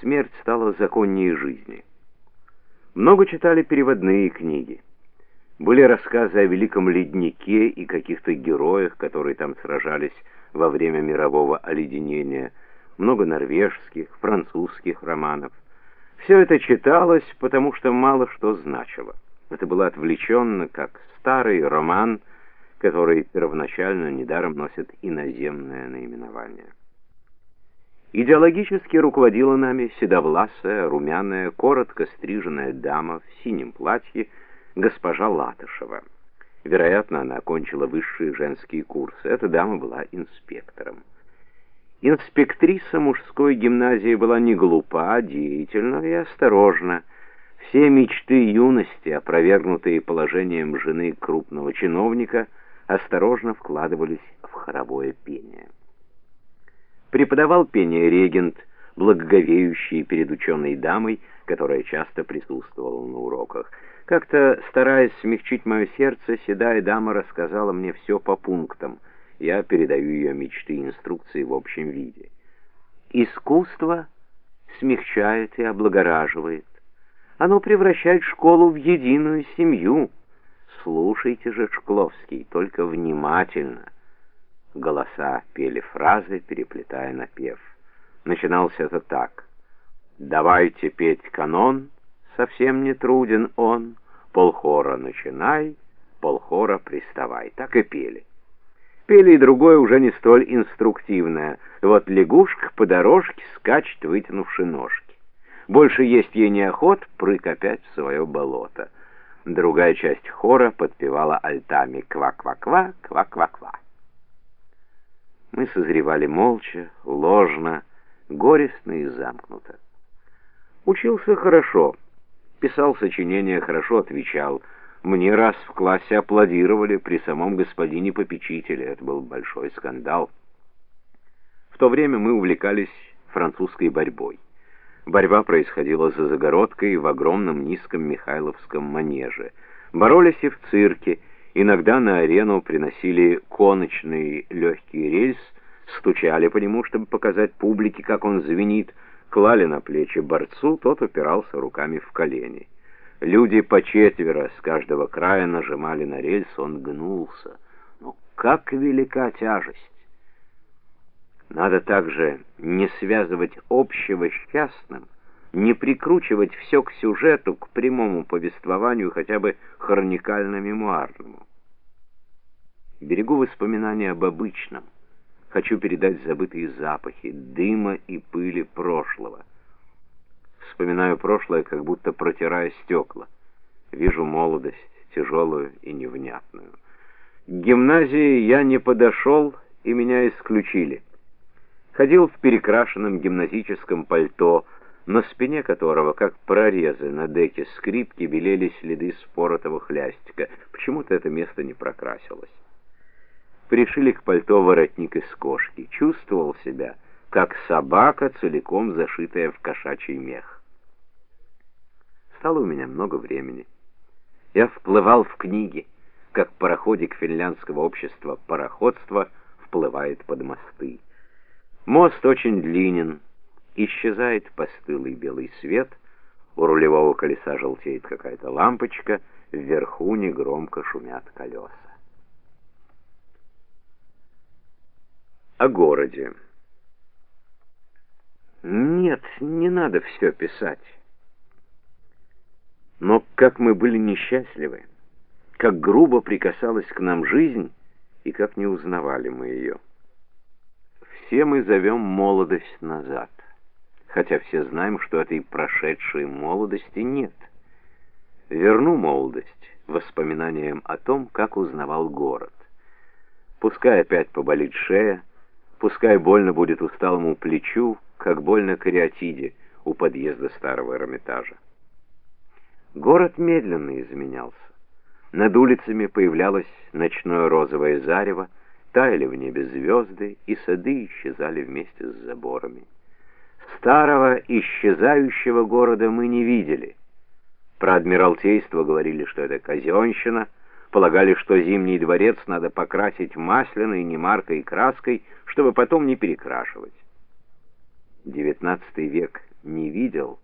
смерть стала законнее жизни. Много читали переводные книги. Были рассказы о Великом Леднике и каких-то героях, которые там сражались во время мирового оледенения. Много норвежских, французских романов. Все это читалось, потому что мало что значило. Это было отвлеченно, как старый роман, который первоначально недаром носит иноземное наименование. Идеологически руководила нами седовласая, румяная, коротко стриженная дама в синем платье, госпожа Латышева. Вероятно, она окончила высшие женские курсы. Эта дама была инспектором. Инспектриса мужской гимназии была не глупа, деятельна и осторожна. Все мечты юности, опровергнутые положением жены крупного чиновника, осторожно вкладывались в хоровое пение. Преподавал пение регент, благоговеющий перед ученой дамой, которая часто присутствовала на уроках. Как-то, стараясь смягчить мое сердце, седая дама рассказала мне все по пунктам. Я передаю ее мечты и инструкции в общем виде. Искусство смягчает и облагораживает. Оно превращает школу в единую семью. Слушайте же, Шкловский, только внимательно — Голоса пели фразы, переплетая напев. Начинался это так. «Давайте петь канон, совсем не труден он, полхора начинай, полхора приставай». Так и пели. Пели и другое, уже не столь инструктивное. Вот лягушка по дорожке скачет, вытянувши ножки. Больше есть ей неохота, прыг опять в свое болото. Другая часть хора подпевала альтами «ква-ква-ква, ква-ква-ква». Мы созревали молча, ложно, горестно и замкнуто. Учился хорошо, писал сочинения, хорошо отвечал. Мне раз в классе аплодировали при самом господине попечителе. Это был большой скандал. В то время мы увлекались французской борьбой. Борьба происходила за загородкой в огромном низком Михайловском манеже. Боролись и в цирке, Иногда на арену приносили коночный легкий рельс, стучали по нему, чтобы показать публике, как он звенит, клали на плечи борцу, тот упирался руками в колени. Люди по четверо с каждого края нажимали на рельс, он гнулся. Но как велика тяжесть! Надо также не связывать общего с частным, не прикручивать все к сюжету, к прямому повествованию, хотя бы хроникально-мемуарному. Берегу воспоминания об обычном. Хочу передать забытые запахи, дыма и пыли прошлого. Вспоминаю прошлое, как будто протирая стекла. Вижу молодость, тяжелую и невнятную. К гимназии я не подошел, и меня исключили. Ходил в перекрашенном гимназическом пальто, на спине которого, как прорезы на деке скрипки, белели следы споротого хлястика. Почему-то это место не прокрасилось. Пришили к пальто воротник из кошки. Чувствовал себя, как собака, целиком зашитая в кошачий мех. Стало у меня много времени. Я вплывал в книги, как пароходик финляндского общества пароходства вплывает под мосты. Мост очень длинен, Исчезает постылый белый свет, у рулевого колеса желтеет какая-то лампочка, вверху негромко шумят колеса. О городе. Нет, не надо все писать. Но как мы были несчастливы, как грубо прикасалась к нам жизнь, и как не узнавали мы ее. Все мы зовем молодость назад хотя все знаем, что этой прошедшей молодости нет. Верну молодость воспоминаниям о том, как узнавал город. Пускай опять поболит шея, пускай больно будет усталому плечу, как больно кариатиде у подъезда старого Эрмитажа. Город медленно изменялся. Над улицами появлялось ночное розовое зарево, таяли в небе звезды, и сады исчезали вместе с заборами. Старого исчезающего города мы не видели. Про Адмиралтейство говорили, что это казенщина, полагали, что Зимний дворец надо покрасить масляной, не маркой краской, чтобы потом не перекрашивать. Девятнадцатый век не видел.